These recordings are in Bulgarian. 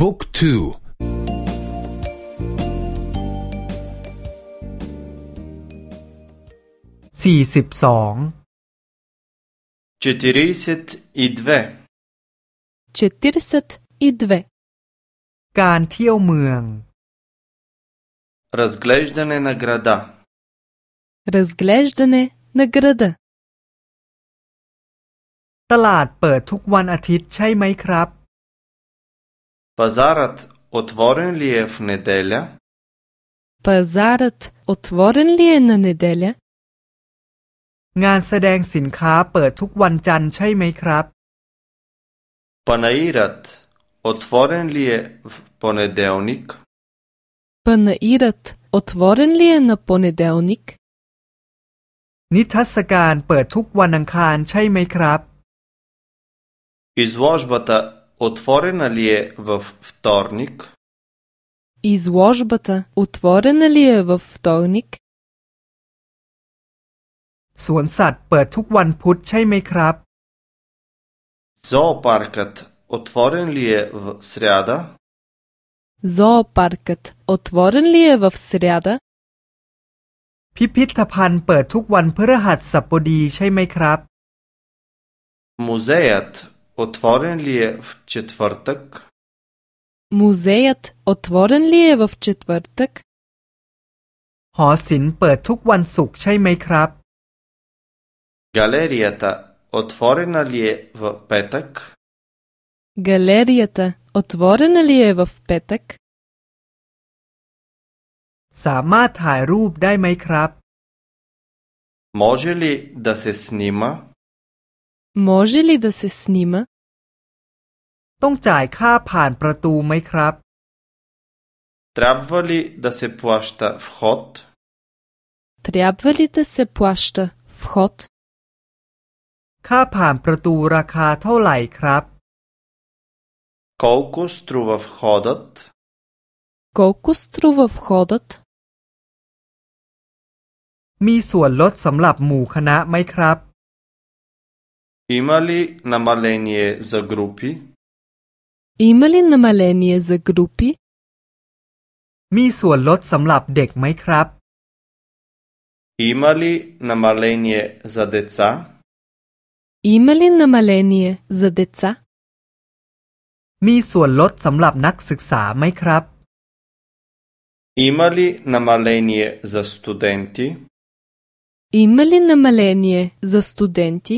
บุ๊กทูสี่สิบสอง Четиридесет и две. 42. การเที่ยวเมือง Разглеждане на града. Разглеждане на града. ตลาดเปิดทุกวันอาทิตย์ใช่ไหมครับ Пазарът отворен ли е в неделя? Пазарът отворен ли е на неделя? งานแสดงสินค้าเปิดทุกวันจันทร์ใช่ไหมครับ Панаирът отворен ли е в понеделник? Панаирът отворен ли е на понеделник? นิทรรศการเปิดทุกวันอังคารใช่ไหมครับ Изложбата отворена ли е във вторник? Изложбата отворена ли е във вторник? สวนสัตว์เปิดทุกวันพุธใช่ไหมครับ Зоопаркът отворен ли е в сряда? Зоопаркът отворен ли е в сряда? พิพิธภัณฑ์เปิดทุกวันพฤหัสบดีใช่ไหมครับ Музеят отворен ли е в четвъртък? Музеят отворен ли е в четвъртък? หอศิลป์เปิดทุกวันศุกร์ใช่ไหมครับ Галерията отворена ли е в петък? Галерията отворена ли е в петък? สามารถถ่ายรูปได้ไหมครับ Може ли да се снима? Може ли да се снима? ต้องจ่ายค่าผ่านประตูไหมครับ Трябва ли да се плаща вход? Трябва ли да се плаща вход? ค่าผ่านประตูราคาเท่าไหร่ครับ Колко струва входът? Колко струва входът? มีส่วนลดสำหรับหมู่คณะไหมครับ Има ли намаление за групи? Има ли намаление за групи? มีส่วนลดสำหรับเด็กไหมครับ Има ли намаление за деца? Има ли намаление за деца? มีส่วนลดสำหรับนักศึกษาไหมครับ Има ли намаление за студенти? Има ли намаление за студенти?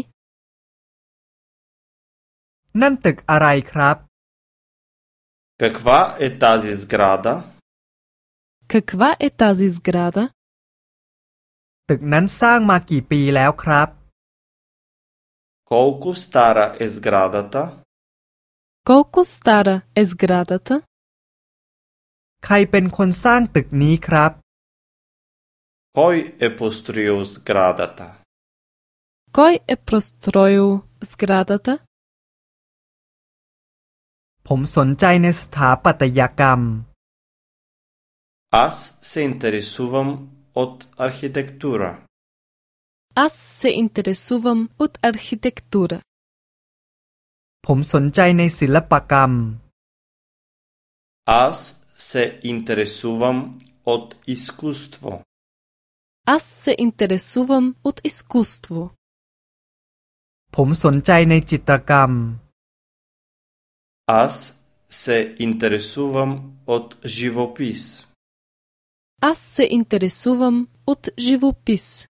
นั่นตึกอะไรครับ Каква е тази сграда? Каква е тази сграда? ตึกนั้นสร้างมากี่ปีแล้วครับ Колко стара е сградата? Колко стара е сградата? ใครเป็นคนสร้างตึกนี้ครับ Кой е построил сградата? Кой е простроил сградата? ผมสนใจในสถาปัตยกรรม Аз се интересувам от архитектура. Аз се интересувам от архитектура. ผมสนใจในศิลปกรรม Аз се интересувам от изкуство. Аз се интересувам от изкуство. ผมสนใจในจิตรกรรม аз се интересувам от живопис. Аз се интересувам от живопис.